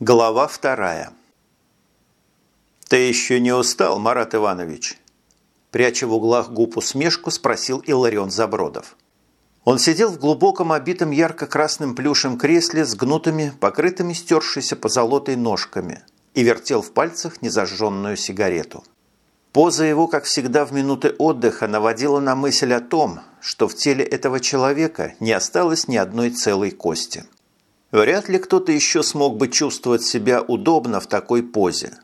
Глава вторая. «Ты еще не устал, Марат Иванович?» Пряча в углах губ усмешку, спросил Иларион Забродов. Он сидел в глубоком обитом ярко-красным плюшем кресле с гнутыми, покрытыми стершейся позолотой ножками и вертел в пальцах незажженную сигарету. Поза его, как всегда в минуты отдыха, наводила на мысль о том, что в теле этого человека не осталось ни одной целой кости. Вряд ли кто-то еще смог бы чувствовать себя удобно в такой позе.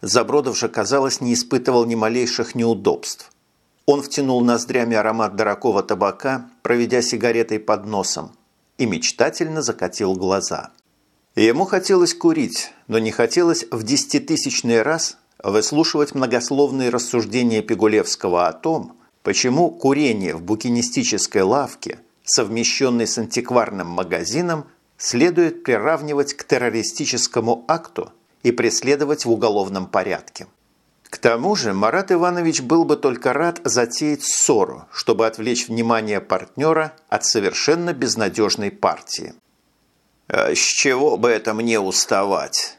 Забродов же, казалось, не испытывал ни малейших неудобств. Он втянул ноздрями аромат дорогого табака, проведя сигаретой под носом, и мечтательно закатил глаза. Ему хотелось курить, но не хотелось в десятитысячный раз выслушивать многословные рассуждения Пигулевского о том, почему курение в букинистической лавке, совмещенной с антикварным магазином, следует приравнивать к террористическому акту и преследовать в уголовном порядке. К тому же Марат Иванович был бы только рад затеять ссору, чтобы отвлечь внимание партнера от совершенно безнадежной партии. «А с чего бы это мне уставать?»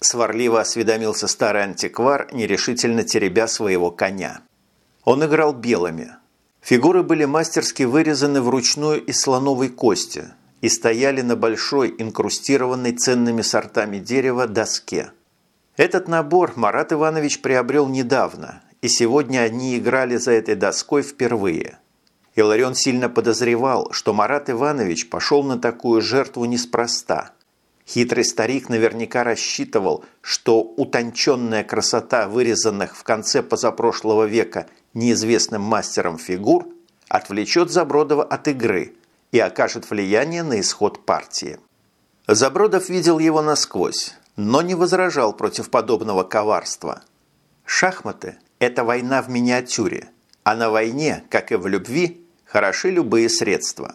Сварливо осведомился старый антиквар, нерешительно теребя своего коня. Он играл белыми. Фигуры были мастерски вырезаны вручную из слоновой кости и стояли на большой, инкрустированной ценными сортами дерева доске – этот набор Марат Иванович приобрел недавно, и сегодня они играли за этой доской впервые. Иларион сильно подозревал, что Марат Иванович пошел на такую жертву неспроста. Хитрый старик наверняка рассчитывал, что утонченная красота вырезанных в конце позапрошлого века неизвестным мастером фигур отвлечет Забродова от игры и окажет влияние на исход партии. Забродов видел его насквозь, но не возражал против подобного коварства. Шахматы – это война в миниатюре, а на войне, как и в любви, хороши любые средства.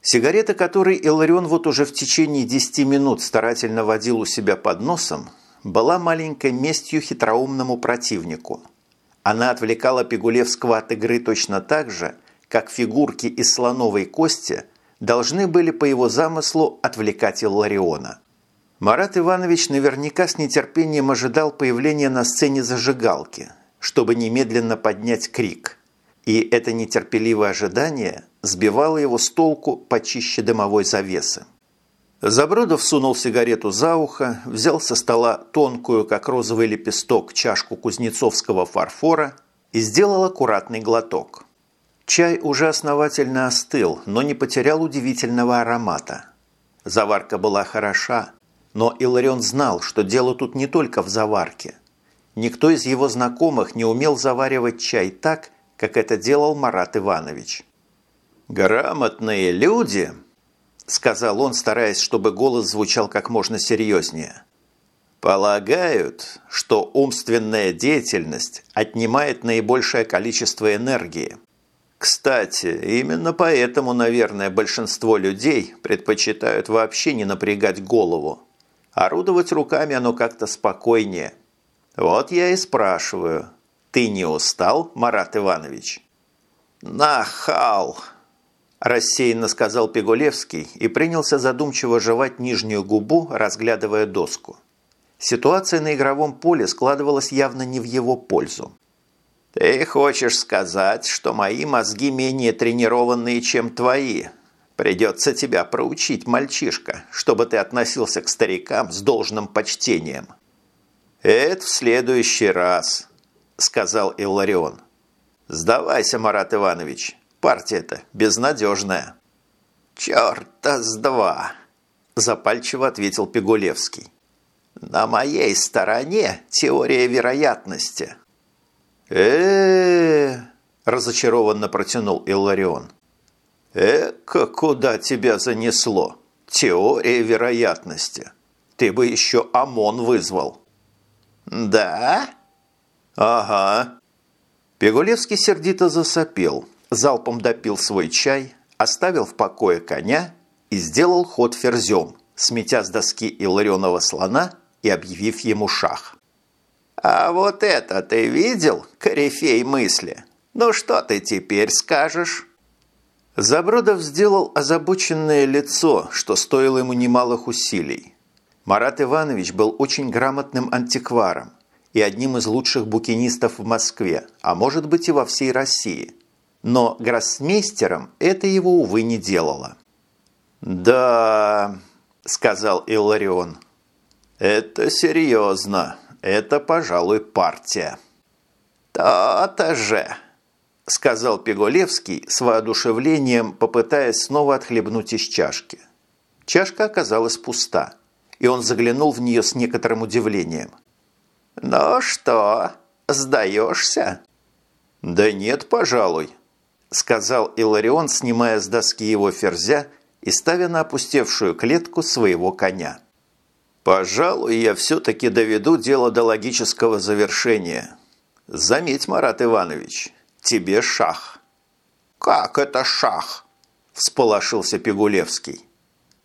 Сигарета, которой Иларион вот уже в течение 10 минут старательно водил у себя под носом, была маленькой местью хитроумному противнику. Она отвлекала Пигулевского от игры точно так же, как фигурки из слоновой кости должны были по его замыслу отвлекать Иллариона. Марат Иванович наверняка с нетерпением ожидал появления на сцене зажигалки, чтобы немедленно поднять крик. И это нетерпеливое ожидание сбивало его с толку почище дымовой завесы. Забродов сунул сигарету за ухо, взял со стола тонкую, как розовый лепесток, чашку кузнецовского фарфора и сделал аккуратный глоток. Чай уже основательно остыл, но не потерял удивительного аромата. Заварка была хороша, но Иларион знал, что дело тут не только в заварке. Никто из его знакомых не умел заваривать чай так, как это делал Марат Иванович. «Грамотные люди», – сказал он, стараясь, чтобы голос звучал как можно серьезнее, – «полагают, что умственная деятельность отнимает наибольшее количество энергии. Кстати, именно поэтому, наверное, большинство людей предпочитают вообще не напрягать голову, Орудовать руками оно как-то спокойнее. Вот я и спрашиваю. Ты не устал, Марат Иванович? Нахал! Рассеянно сказал Пегулевский и принялся задумчиво жевать нижнюю губу, разглядывая доску. Ситуация на игровом поле складывалась явно не в его пользу. «Ты хочешь сказать, что мои мозги менее тренированные, чем твои, Придется тебя проучить, мальчишка, чтобы ты относился к старикам с должным почтением». «Это в следующий раз», – сказал Илларион. «Сдавайся, Марат Иванович, партия-то безнадежная». «Черта с два», – запальчиво ответил Пегулевский. «На моей стороне теория вероятности». «Э-э-э», разочарованно протянул Илларион. «Эка, куда тебя занесло? Теория вероятности. Ты бы еще ОМОН вызвал». «Да?» «Ага». Пегулевский сердито засопел, залпом допил свой чай, оставил в покое коня и сделал ход ферзем, сметя с доски Илларионова слона и объявив ему шах. «А вот это ты видел, корифей мысли? Ну что ты теперь скажешь?» Забродов сделал озабоченное лицо, что стоило ему немалых усилий. Марат Иванович был очень грамотным антикваром и одним из лучших букинистов в Москве, а может быть и во всей России. Но гроссмейстером это его, увы, не делало. «Да», – сказал Илларион, – «это серьезно. Это, пожалуй, партия». «То-то же», – сказал Пегулевский с воодушевлением, попытаясь снова отхлебнуть из чашки. Чашка оказалась пуста, и он заглянул в нее с некоторым удивлением. «Ну что, сдаешься?» «Да нет, пожалуй», – сказал Иларион, снимая с доски его ферзя и ставя на опустевшую клетку своего коня. «Пожалуй, я все-таки доведу дело до логического завершения. Заметь, Марат Иванович, тебе шах». «Как это шах?» – всполошился Пигулевский.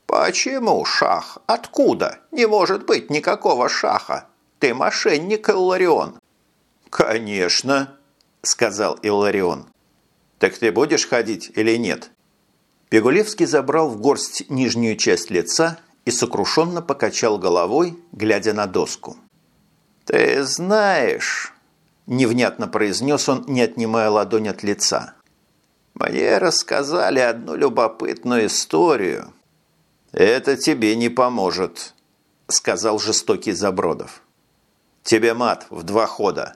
«Почему шах? Откуда? Не может быть никакого шаха. Ты мошенник, Илларион». «Конечно», – сказал Илларион. «Так ты будешь ходить или нет?» Пегулевский забрал в горсть нижнюю часть лица и сокрушенно покачал головой, глядя на доску. «Ты знаешь...» – невнятно произнес он, не отнимая ладонь от лица. «Мне рассказали одну любопытную историю». «Это тебе не поможет», – сказал жестокий Забродов. «Тебе мат в два хода».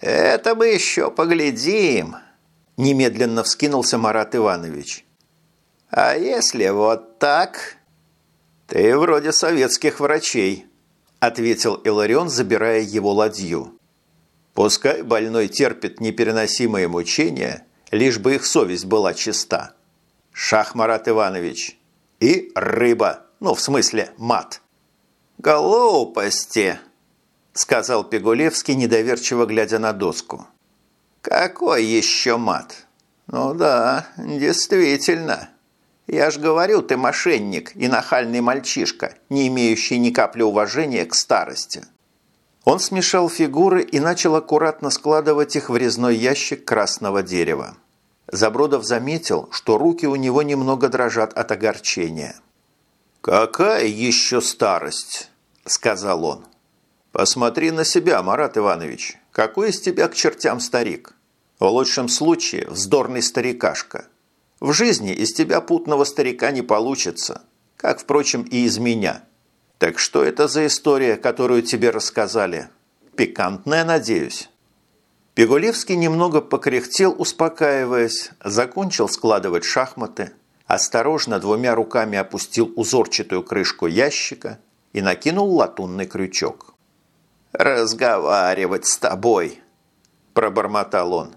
«Это мы еще поглядим», – немедленно вскинулся Марат Иванович. А если вот так? Ты вроде советских врачей, ответил Иларион, забирая его ладью. Пускай больной терпит непереносимые мучения, лишь бы их совесть была чиста. Шах Марат Иванович. И рыба, ну, в смысле, мат. «Глупости!» – сказал Пегулевский, недоверчиво глядя на доску. «Какой еще мат?» «Ну да, действительно». «Я ж говорю, ты мошенник и нахальный мальчишка, не имеющий ни капли уважения к старости». Он смешал фигуры и начал аккуратно складывать их в резной ящик красного дерева. Забродов заметил, что руки у него немного дрожат от огорчения. «Какая еще старость?» – сказал он. «Посмотри на себя, Марат Иванович. Какой из тебя к чертям старик? В лучшем случае вздорный старикашка. В жизни из тебя путного старика не получится, как, впрочем, и из меня. Так что это за история, которую тебе рассказали? Пикантная, надеюсь?» Пегулевский немного покряхтел, успокаиваясь, закончил складывать шахматы, осторожно двумя руками опустил узорчатую крышку ящика и накинул латунный крючок. «Разговаривать с тобой!» – пробормотал он.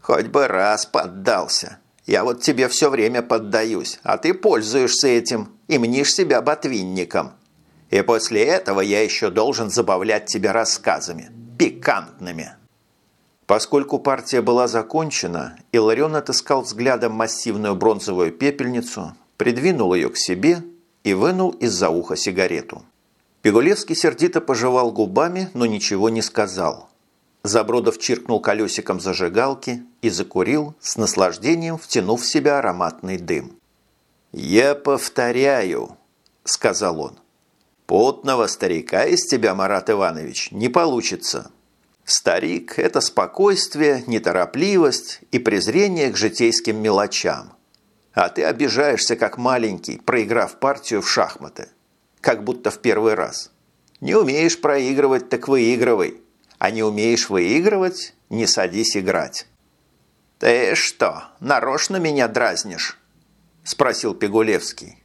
«Хоть бы раз поддался!» Я вот тебе все время поддаюсь, а ты пользуешься этим и мнишь себя ботвинником. И после этого я еще должен забавлять тебя рассказами, пикантными». Поскольку партия была закончена, Иларион отыскал взглядом массивную бронзовую пепельницу, придвинул ее к себе и вынул из-за уха сигарету. Пигулевский сердито пожевал губами, но ничего не сказал. Забродов чиркнул колесиком зажигалки и закурил, с наслаждением втянув в себя ароматный дым. «Я повторяю», – сказал он, – «потного старика из тебя, Марат Иванович, не получится. Старик – это спокойствие, неторопливость и презрение к житейским мелочам. А ты обижаешься, как маленький, проиграв партию в шахматы. Как будто в первый раз. Не умеешь проигрывать, так выигрывай» а не умеешь выигрывать, не садись играть». «Ты что, нарочно меня дразнишь?» – спросил Пегулевский.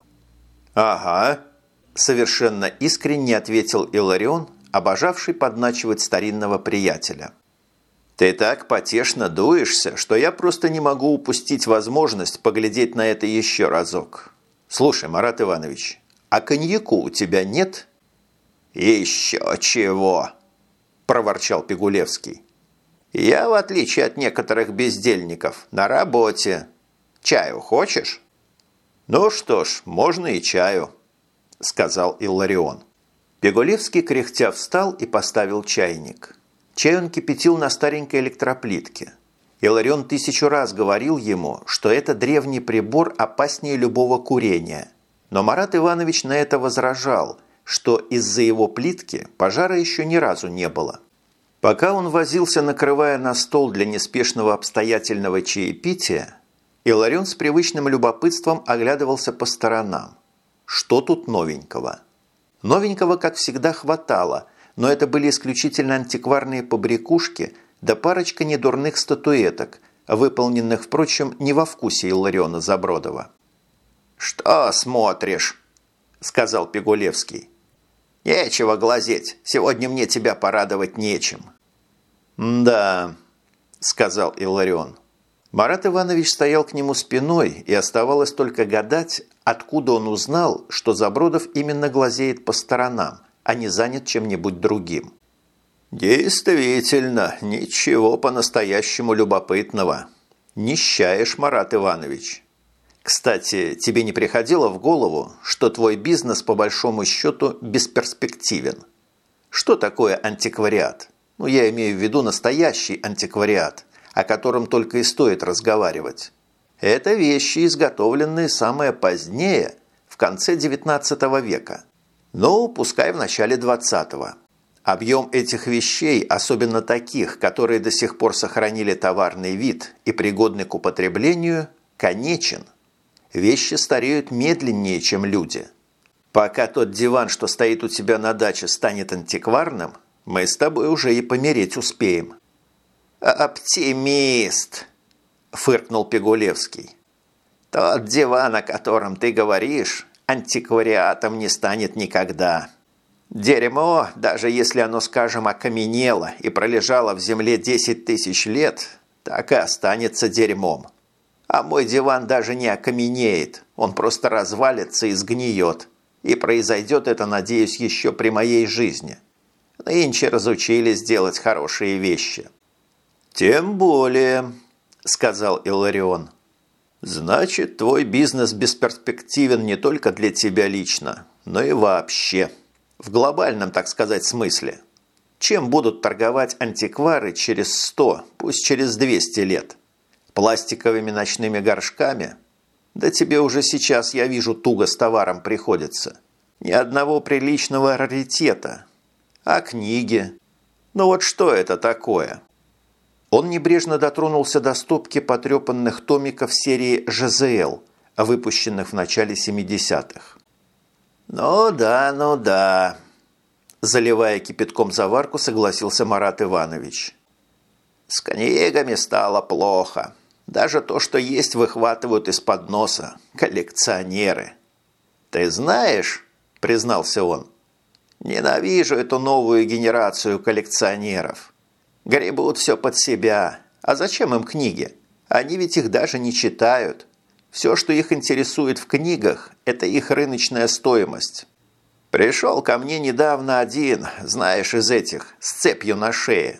«Ага», – совершенно искренне ответил Иларион, обожавший подначивать старинного приятеля. «Ты так потешно дуешься, что я просто не могу упустить возможность поглядеть на это еще разок. Слушай, Марат Иванович, а коньяку у тебя нет?» «Еще чего!» Проворчал Пигулевский. «Я, в отличие от некоторых бездельников, на работе. Чаю хочешь?» «Ну что ж, можно и чаю», – сказал Илларион. Пигулевский кряхтя встал и поставил чайник. Чай он кипятил на старенькой электроплитке. Иларион тысячу раз говорил ему, что это древний прибор опаснее любого курения. Но Марат Иванович на это возражал, что из-за его плитки пожара еще ни разу не было. Пока он возился, накрывая на стол для неспешного обстоятельного чаепития, Иларион с привычным любопытством оглядывался по сторонам. Что тут новенького? Новенького, как всегда, хватало, но это были исключительно антикварные побрякушки да парочка недурных статуэток, выполненных, впрочем, не во вкусе Иллариона Забродова. «Что смотришь?» – сказал Пегулевский. «Нечего глазеть. Сегодня мне тебя порадовать нечем». «Да», – сказал Илларион. Марат Иванович стоял к нему спиной, и оставалось только гадать, откуда он узнал, что Забродов именно глазеет по сторонам, а не занят чем-нибудь другим. «Действительно, ничего по-настоящему любопытного. Нищаешь, Марат Иванович. Кстати, тебе не приходило в голову, что твой бизнес по большому счету бесперспективен? Что такое антиквариат? Ну, я имею в виду настоящий антиквариат – о котором только и стоит разговаривать. Это вещи, изготовленные самое позднее, в конце XIX века. Ну, пускай в начале XX. Объем этих вещей, особенно таких, которые до сих пор сохранили товарный вид и пригодны к употреблению, конечен. Вещи стареют медленнее, чем люди. Пока тот диван, что стоит у тебя на даче, станет антикварным, мы с тобой уже и помереть успеем. «Оптимист!» – фыркнул Пегулевский. «Тот диван, о котором ты говоришь, антиквариатом не станет никогда. Дерьмо, даже если оно, скажем, окаменело и пролежало в земле 10 тысяч лет, так и останется дерьмом. А мой диван даже не окаменеет, он просто развалится и сгниет. И произойдет это, надеюсь, еще при моей жизни. Нынче разучились делать хорошие вещи». «Тем более», – сказал Иларион. «Значит, твой бизнес бесперспективен не только для тебя лично, но и вообще. В глобальном, так сказать, смысле. Чем будут торговать антиквары через 100, пусть через 200 лет? Пластиковыми ночными горшками? Да тебе уже сейчас, я вижу, туго с товаром приходится. Ни одного приличного раритета. А книги? Ну вот что это такое?» Он небрежно дотронулся до стопки потрепанных томиков серии «ЖЗЛ», выпущенных в начале 70-х. «Ну да, ну да», – заливая кипятком заварку, согласился Марат Иванович. «С книгами стало плохо. Даже то, что есть, выхватывают из-под носа. Коллекционеры». «Ты знаешь», – признался он, – «ненавижу эту новую генерацию коллекционеров». Гребут все под себя. А зачем им книги? Они ведь их даже не читают. Все, что их интересует в книгах, это их рыночная стоимость. Пришел ко мне недавно один, знаешь, из этих, с цепью на шее.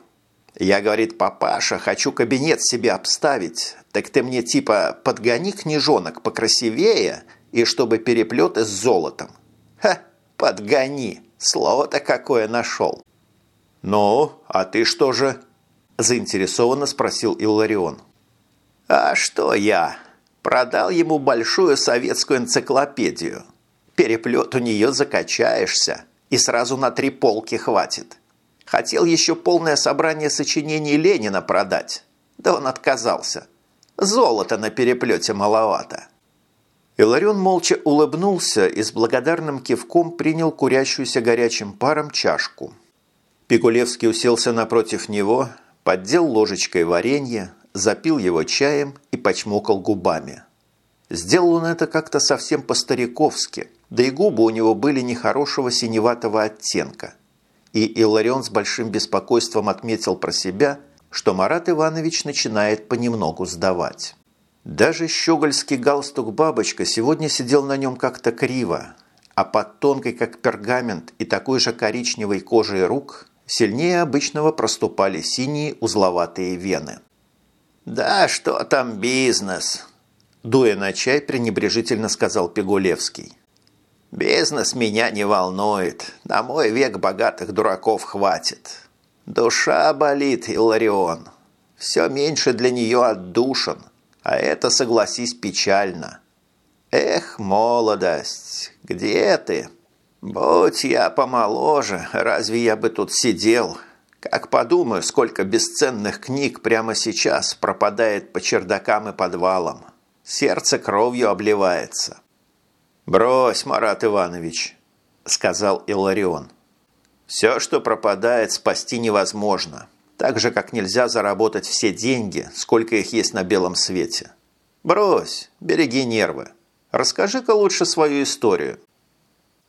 Я, говорит, папаша, хочу кабинет себе обставить. Так ты мне типа подгони книжонок покрасивее и чтобы переплеты с золотом. Ха, подгони. Слово-то какое нашел. «Ну, а ты что же?» – заинтересованно спросил Илларион. «А что я? Продал ему большую советскую энциклопедию. Переплет у нее закачаешься, и сразу на три полки хватит. Хотел еще полное собрание сочинений Ленина продать. Да он отказался. Золота на переплете маловато». Иларион молча улыбнулся и с благодарным кивком принял курящуюся горячим паром чашку – Пикулевский уселся напротив него, поддел ложечкой варенье, запил его чаем и почмокал губами. Сделал он это как-то совсем по-стариковски, да и губы у него были нехорошего синеватого оттенка. И Иларион с большим беспокойством отметил про себя, что Марат Иванович начинает понемногу сдавать. Даже щегольский галстук-бабочка сегодня сидел на нем как-то криво, а под тонкой, как пергамент, и такой же коричневой кожей рук сильнее обычного проступали синие узловатые вены. «Да что там бизнес?» Дуя на чай, пренебрежительно сказал Пегулевский. «Бизнес меня не волнует. На мой век богатых дураков хватит. Душа болит, Иларион. Все меньше для нее отдушен, а это, согласись, печально. Эх, молодость, где ты?» «Будь я помоложе, разве я бы тут сидел? Как подумаю, сколько бесценных книг прямо сейчас пропадает по чердакам и подвалам. Сердце кровью обливается». «Брось, Марат Иванович», – сказал Иларион. «Все, что пропадает, спасти невозможно, так же, как нельзя заработать все деньги, сколько их есть на белом свете. Брось, береги нервы. Расскажи-ка лучше свою историю».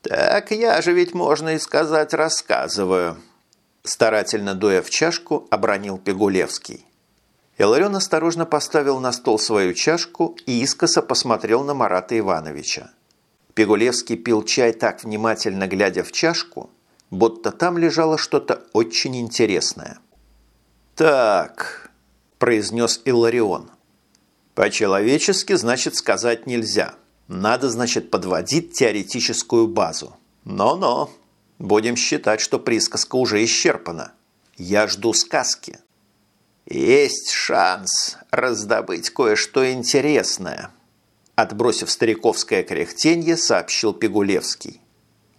«Так я же ведь, можно и сказать, рассказываю», – старательно дуя в чашку, обронил Пегулевский. Иларион осторожно поставил на стол свою чашку и искоса посмотрел на Марата Ивановича. Пегулевский пил чай так внимательно, глядя в чашку, будто там лежало что-то очень интересное. «Так», – произнес Илларион, – «по-человечески, значит, сказать нельзя. Надо, значит, подводить теоретическую базу. Но-но, будем считать, что присказка уже исчерпана. Я жду сказки». «Есть шанс раздобыть кое-что интересное», Отбросив стариковское кряхтенье, сообщил Пегулевский.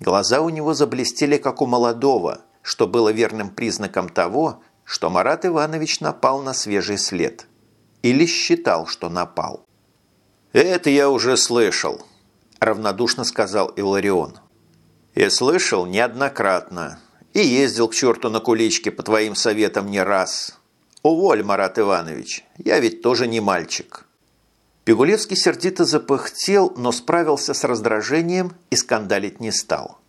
Глаза у него заблестели, как у молодого, что было верным признаком того, что Марат Иванович напал на свежий след. Или считал, что напал. «Это я уже слышал», – равнодушно сказал Иларион. «И слышал неоднократно. И ездил к черту на куличке по твоим советам не раз. Уволь, Марат Иванович, я ведь тоже не мальчик». Пегулевский сердито запыхтел, но справился с раздражением и скандалить не стал.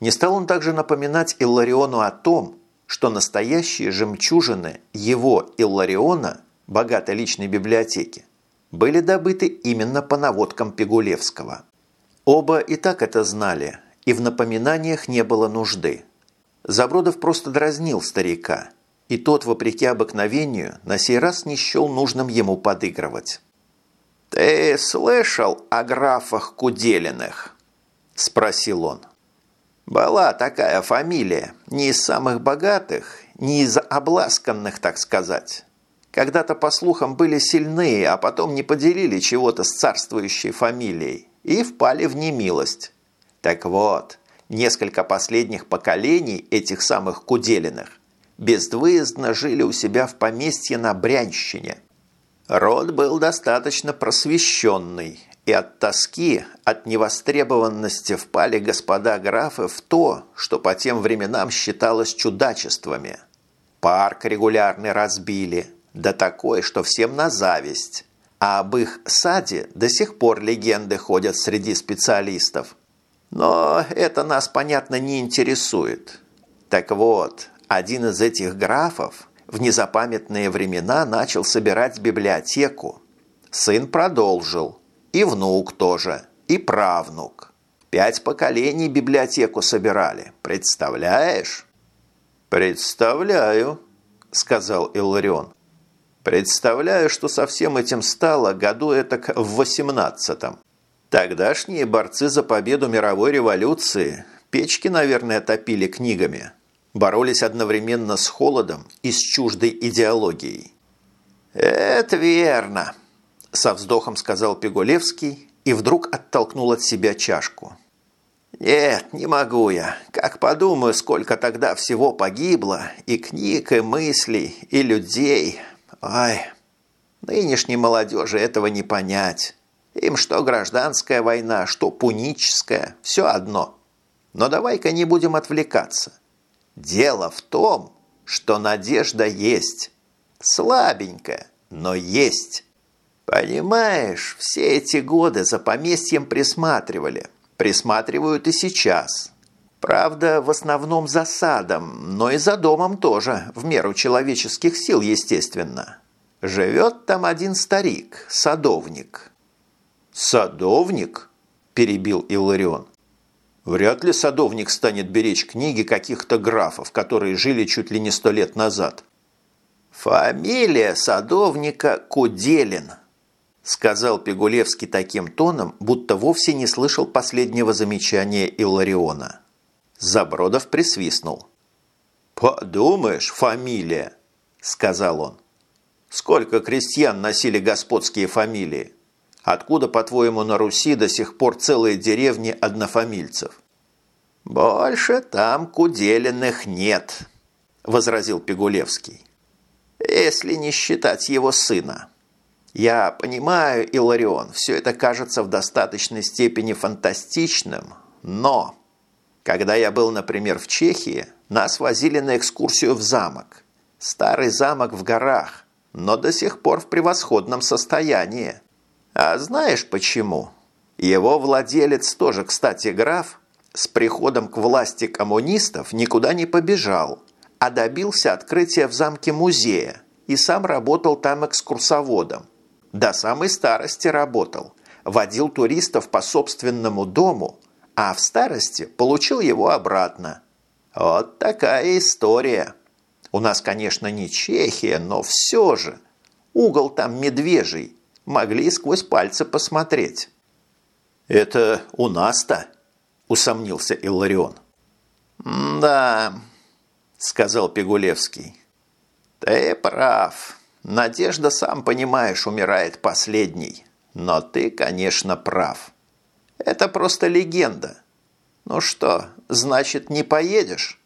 Не стал он также напоминать Иллариону о том, что настоящие жемчужины его Иллариона, богатой личной библиотеки, были добыты именно по наводкам Пегулевского. Оба и так это знали, и в напоминаниях не было нужды. Забродов просто дразнил старика, и тот, вопреки обыкновению, на сей раз не счел нужным ему подыгрывать. «Ты слышал о графах Куделиных?» – спросил он. «Была такая фамилия, не из самых богатых, не из обласканных, так сказать. Когда-то, по слухам, были сильные, а потом не поделили чего-то с царствующей фамилией и впали в немилость. Так вот, несколько последних поколений этих самых Куделиных бездвыездно жили у себя в поместье на Брянщине – Род был достаточно просвещенный, и от тоски, от невостребованности впали господа графы в то, что по тем временам считалось чудачествами. Парк регулярно разбили, да такой, что всем на зависть. А об их саде до сих пор легенды ходят среди специалистов. Но это нас, понятно, не интересует. Так вот, один из этих графов в незапамятные времена начал собирать библиотеку. Сын продолжил. И внук тоже. И правнук. Пять поколений библиотеку собирали. Представляешь? «Представляю», – сказал Илларион. «Представляю, что со всем этим стало году этак в восемнадцатом. Тогдашние борцы за победу мировой революции печки, наверное, топили книгами, боролись одновременно с холодом и с чуждой идеологией. «Это верно», – со вздохом сказал Пегулевский и вдруг оттолкнул от себя чашку. «Нет, не могу я. Как подумаю, сколько тогда всего погибло, и книг, и мыслей, и людей. Ай, нынешней молодежи этого не понять. Им что гражданская война, что пуническая, все одно. Но давай-ка не будем отвлекаться. Дело в том, что надежда есть. Слабенькая, но есть. Понимаешь, все эти годы за поместьем присматривали. Присматривают и сейчас. Правда, в основном за садом, но и за домом тоже, в меру человеческих сил, естественно. Живет там один старик, садовник. «Садовник?» – перебил Илларион. Вряд ли садовник станет беречь книги каких-то графов, которые жили чуть ли не сто лет назад. «Фамилия садовника Куделин», – сказал Пегулевский таким тоном, будто вовсе не слышал последнего замечания Иллариона. Забродов присвистнул. «Подумаешь, фамилия», – сказал он. «Сколько крестьян носили господские фамилии? Откуда, по-твоему, на Руси до сих пор целые деревни однофамильцев? «Больше там Куделиных нет», – возразил Пигулевский. «Если не считать его сына». Я понимаю, Иларион, все это кажется в достаточной степени фантастичным, но... Когда я был, например, в Чехии, нас возили на экскурсию в замок. Старый замок в горах, но до сих пор в превосходном состоянии. А знаешь почему? Его владелец, тоже, кстати, граф, с приходом к власти коммунистов никуда не побежал, а добился открытия в замке музея и сам работал там экскурсоводом. До самой старости работал, водил туристов по собственному дому, а в старости получил его обратно. Вот такая история. У нас, конечно, не Чехия, но все же. Угол там медвежий. Могли сквозь пальцы посмотреть. «Это у нас-то?» – усомнился Илларион. «Да», – сказал Пигулевский. «Ты прав. Надежда, сам понимаешь, умирает последней. Но ты, конечно, прав. Это просто легенда. Ну что, значит, не поедешь?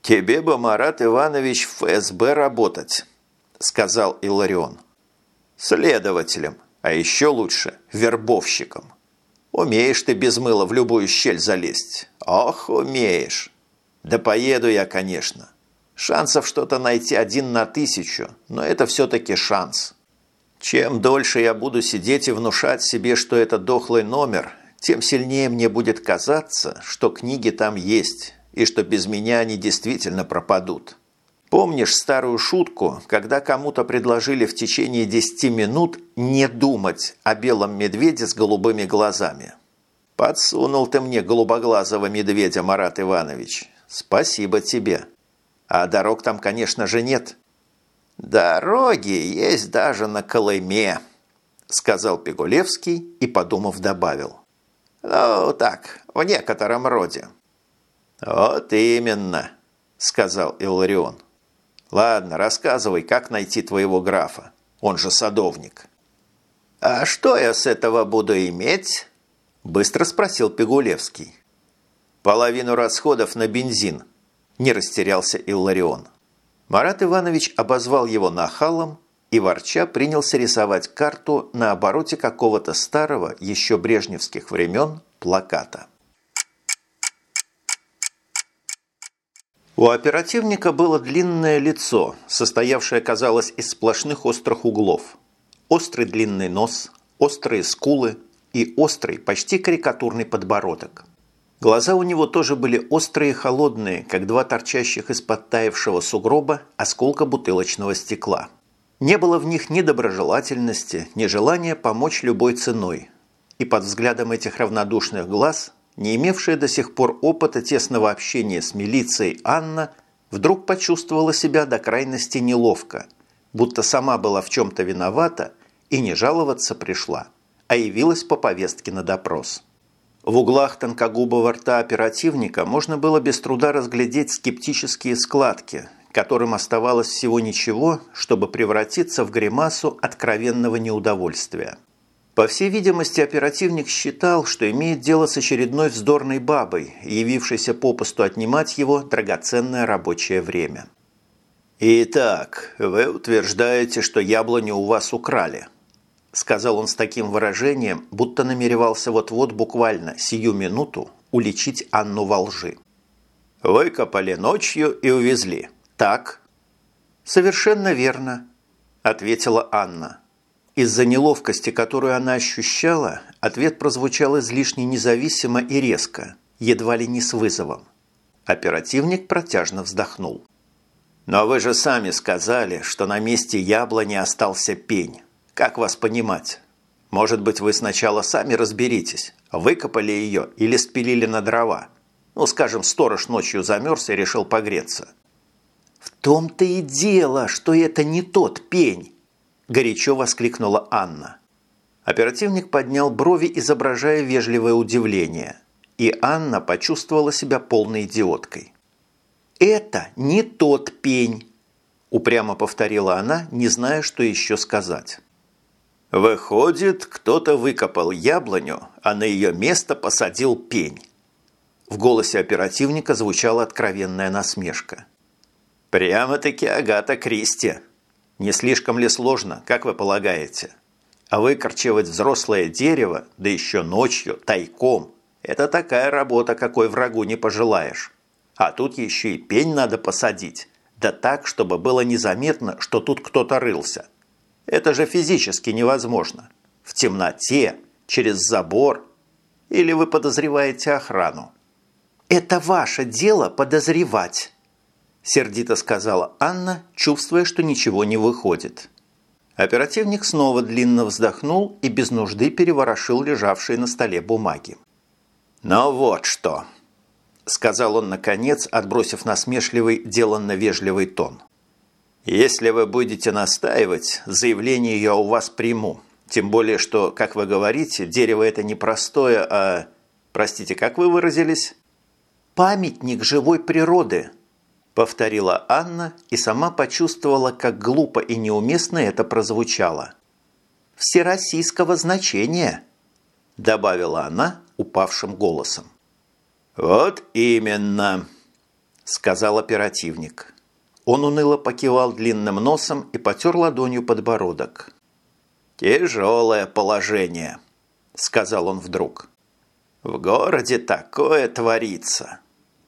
Тебе бы, Марат Иванович, в ФСБ работать, сказал Иларион. Следователем, а еще лучше вербовщиком. Умеешь ты без мыла в любую щель залезть. Ох, умеешь. Да поеду я, конечно. Шансов что-то найти один на тысячу, но это все-таки шанс. Чем дольше я буду сидеть и внушать себе, что это дохлый номер, тем сильнее мне будет казаться, что книги там есть, и что без меня они действительно пропадут. Помнишь старую шутку, когда кому-то предложили в течение 10 минут не думать о белом медведе с голубыми глазами? Подсунул ты мне голубоглазого медведя, Марат Иванович. Спасибо тебе. А дорог там, конечно же, нет. Дороги есть даже на Колыме, сказал Пигулевский и, подумав, добавил. Ну, так, в некотором роде. Вот именно, сказал Илларион. Ладно, рассказывай, как найти твоего графа. Он же садовник. А что я с этого буду иметь? Быстро спросил Пигулевский. Половину расходов на бензин – не растерялся Илларион. Марат Иванович обозвал его нахалом и ворча принялся рисовать карту на обороте какого-то старого, еще брежневских времен, плаката. У оперативника было длинное лицо, состоявшее, казалось, из сплошных острых углов. Острый длинный нос, острые скулы и острый, почти карикатурный подбородок – Глаза у него тоже были острые и холодные, как два торчащих из подтаявшего сугроба осколка бутылочного стекла. Не было в них ни доброжелательности, ни желания помочь любой ценой. И под взглядом этих равнодушных глаз, не имевшая до сих пор опыта тесного общения с милицией Анна, вдруг почувствовала себя до крайности неловко, будто сама была в чем-то виновата и не жаловаться пришла, а явилась по повестке на допрос. В углах тонкогубого рта оперативника можно было без труда разглядеть скептические складки, которым оставалось всего ничего, чтобы превратиться в гримасу откровенного неудовольствия. По всей видимости, оперативник считал, что имеет дело с очередной вздорной бабой, явившейся попусту отнимать его драгоценное рабочее время. «Итак, вы утверждаете, что яблоню у вас украли?» сказал он с таким выражением, будто намеревался вот-вот буквально сию минуту уличить Анну во лжи. «Выкопали ночью и увезли. Так?» «Совершенно верно», – ответила Анна. Из-за неловкости, которую она ощущала, ответ прозвучал излишне независимо и резко, едва ли не с вызовом. Оперативник протяжно вздохнул. «Но вы же сами сказали, что на месте яблони остался пень. Как вас понимать? Может быть, вы сначала сами разберитесь, выкопали ее или спилили на дрова. Ну, скажем, сторож ночью замерз и решил погреться. «В том-то и дело, что это не тот пень!» – горячо воскликнула Анна. Оперативник поднял брови, изображая вежливое удивление, и Анна почувствовала себя полной идиоткой. «Это не тот пень!» – упрямо повторила она, не зная, что еще сказать. Выходит, кто-то выкопал яблоню, а на ее место посадил пень. В голосе оперативника звучала откровенная насмешка. «Прямо-таки Агата Кристи. Не слишком ли сложно, как вы полагаете? А выкорчевать взрослое дерево, да еще ночью, тайком, это такая работа, какой врагу не пожелаешь. А тут еще и пень надо посадить, да так, чтобы было незаметно, что тут кто-то рылся. Это же физически невозможно. В темноте, через забор. Или вы подозреваете охрану? «Это ваше дело подозревать», – сердито сказала Анна, чувствуя, что ничего не выходит. Оперативник снова длинно вздохнул и без нужды переворошил лежавшие на столе бумаги. «Ну вот что», – сказал он наконец, отбросив насмешливый, деланно-вежливый тон. «Если вы будете настаивать, заявление я у вас приму. Тем более, что, как вы говорите, дерево это не простое, а... Простите, как вы выразились?» «Памятник живой природы», – повторила Анна и сама почувствовала, как глупо и неуместно это прозвучало. «Всероссийского значения», – добавила она упавшим голосом. «Вот именно», – сказал оперативник. Он уныло покивал длинным носом и потер ладонью подбородок. «Тяжелое положение», – сказал он вдруг. «В городе такое творится».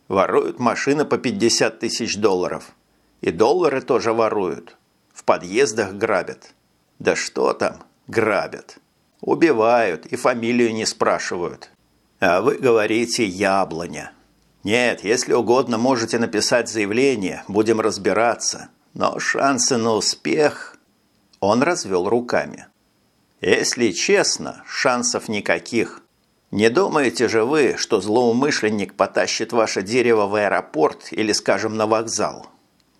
Воруют машины по 50 тысяч долларов. И доллары тоже воруют. В подъездах грабят. Да что там, грабят. Убивают и фамилию не спрашивают. А вы говорите «яблоня». Нет, если угодно, можете написать заявление, будем разбираться. Но шансы на успех... Он развел руками. Если честно, шансов никаких. Не думаете же вы, что злоумышленник потащит ваше дерево в аэропорт или, скажем, на вокзал?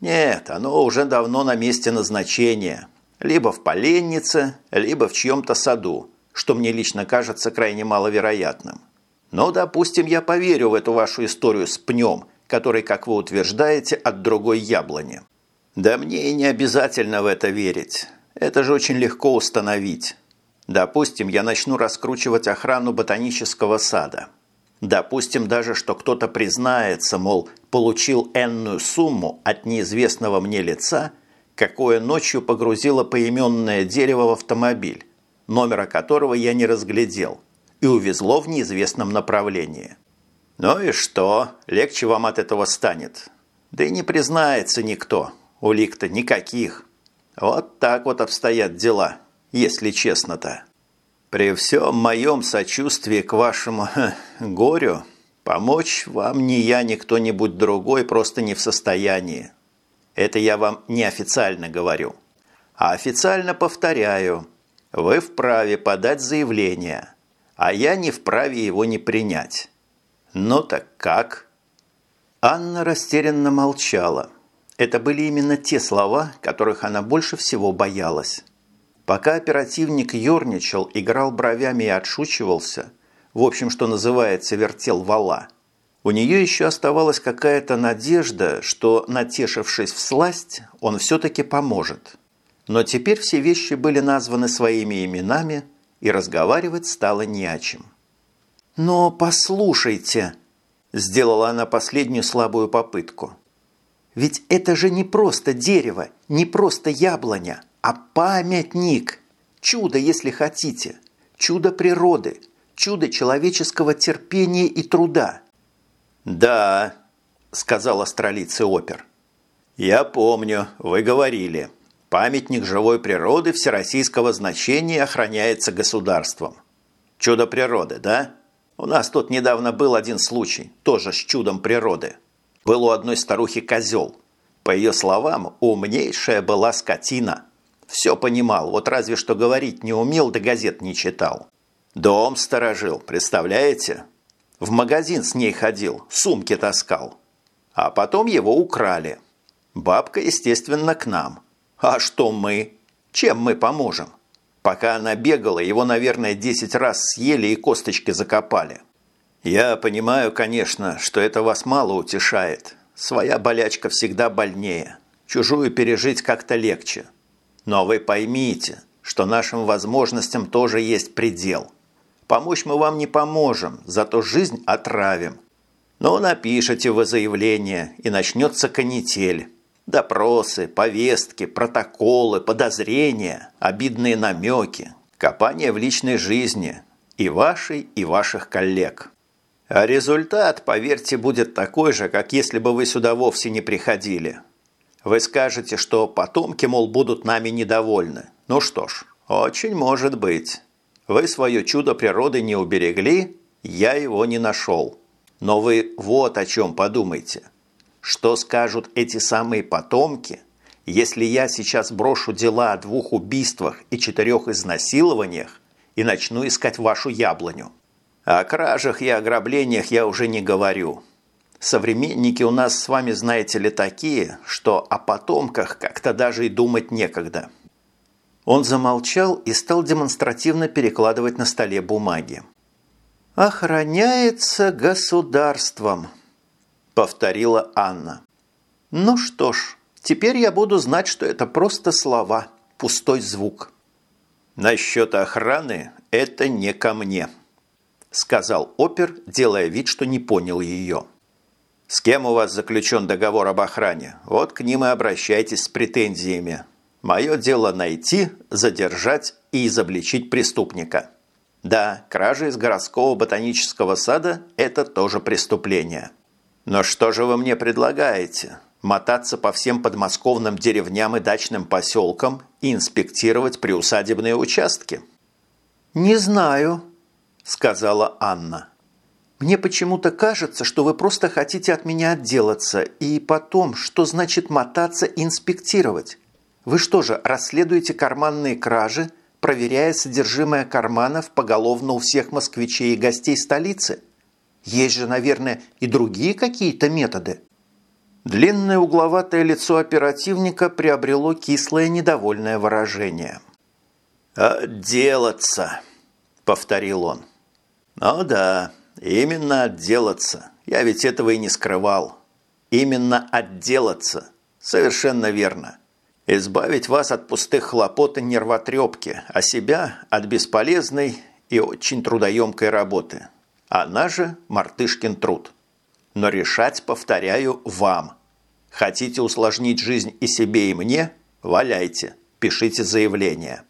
Нет, оно уже давно на месте назначения. Либо в поленнице, либо в чьем-то саду, что мне лично кажется крайне маловероятным. Но, допустим, я поверю в эту вашу историю с пнем, который, как вы утверждаете, от другой яблони. Да мне и не обязательно в это верить. Это же очень легко установить. Допустим, я начну раскручивать охрану ботанического сада. Допустим даже, что кто-то признается, мол, получил энную сумму от неизвестного мне лица, какое ночью погрузило поименное дерево в автомобиль, номера которого я не разглядел, и увезло в неизвестном направлении. Ну и что? Легче вам от этого станет. Да и не признается никто. Улик-то никаких. Вот так вот обстоят дела если честно-то. При всем моем сочувствии к вашему ха, горю помочь вам ни я, ни кто-нибудь другой просто не в состоянии. Это я вам неофициально говорю. А официально повторяю, вы вправе подать заявление, а я не вправе его не принять. Ну так как? Анна растерянно молчала. Это были именно те слова, которых она больше всего боялась. Пока оперативник ерничал, играл бровями и отшучивался, в общем, что называется, вертел вала, у нее еще оставалась какая-то надежда, что, натешившись в сласть, он все-таки поможет. Но теперь все вещи были названы своими именами, и разговаривать стало не о чем. «Но послушайте», – сделала она последнюю слабую попытку. «Ведь это же не просто дерево, не просто яблоня, а памятник. Чудо, если хотите. Чудо природы. Чудо человеческого терпения и труда. «Да», – сказал астролицый опер. «Я помню, вы говорили. Памятник живой природы всероссийского значения охраняется государством. Чудо природы, да? У нас тут недавно был один случай, тоже с чудом природы. Был у одной старухи козел. По ее словам, умнейшая была скотина – все понимал, вот разве что говорить не умел, да газет не читал. Дом сторожил, представляете? В магазин с ней ходил, сумки таскал. А потом его украли. Бабка, естественно, к нам. А что мы? Чем мы поможем? Пока она бегала, его, наверное, десять раз съели и косточки закопали. Я понимаю, конечно, что это вас мало утешает. Своя болячка всегда больнее. Чужую пережить как-то легче. Но вы поймите, что нашим возможностям тоже есть предел. Помочь мы вам не поможем, зато жизнь отравим. Но напишите вы заявление, и начнется канитель. Допросы, повестки, протоколы, подозрения, обидные намеки, копание в личной жизни и вашей, и ваших коллег. А результат, поверьте, будет такой же, как если бы вы сюда вовсе не приходили. Вы скажете, что потомки, мол, будут нами недовольны. Ну что ж, очень может быть. Вы свое чудо природы не уберегли, я его не нашел. Но вы вот о чем подумайте. Что скажут эти самые потомки, если я сейчас брошу дела о двух убийствах и четырех изнасилованиях и начну искать вашу яблоню? О кражах и ограблениях я уже не говорю. Современники у нас с вами, знаете ли, такие, что о потомках как-то даже и думать некогда. Он замолчал и стал демонстративно перекладывать на столе бумаги. «Охраняется государством», – повторила Анна. «Ну что ж, теперь я буду знать, что это просто слова, пустой звук». «Насчет охраны это не ко мне», – сказал опер, делая вид, что не понял ее. «С кем у вас заключен договор об охране? Вот к ним и обращайтесь с претензиями. Мое дело найти, задержать и изобличить преступника. Да, кража из городского ботанического сада – это тоже преступление. Но что же вы мне предлагаете? Мотаться по всем подмосковным деревням и дачным поселкам и инспектировать приусадебные участки? «Не знаю», – сказала Анна. «Мне почему-то кажется, что вы просто хотите от меня отделаться, и потом, что значит мотаться и инспектировать? Вы что же, расследуете карманные кражи, проверяя содержимое карманов поголовно у всех москвичей и гостей столицы? Есть же, наверное, и другие какие-то методы. Длинное угловатое лицо оперативника приобрело кислое недовольное выражение. «Отделаться», – повторил он. «Ну да, именно отделаться. Я ведь этого и не скрывал. Именно отделаться. Совершенно верно избавить вас от пустых хлопот и нервотрепки, а себя от бесполезной и очень трудоемкой работы. Она же мартышкин труд. Но решать, повторяю, вам. Хотите усложнить жизнь и себе, и мне? Валяйте, пишите заявление.